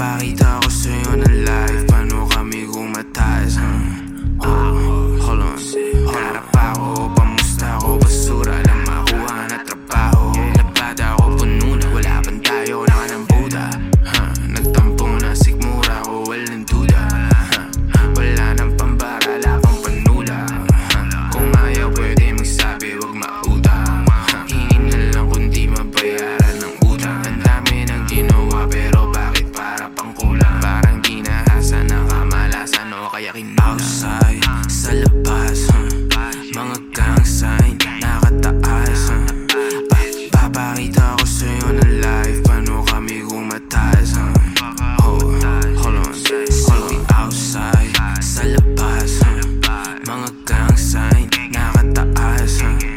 Paris sign Nakataas, ha?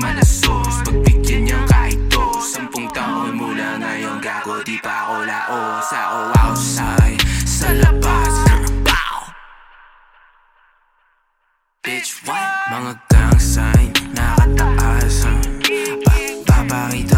manasos Pagbigyan niya kahit to Sampung taon mula ngayon gago Di pa ako lao sa o outside Sa labas. Bow! Bitch, what? Mga gang sign Nakataas Papakita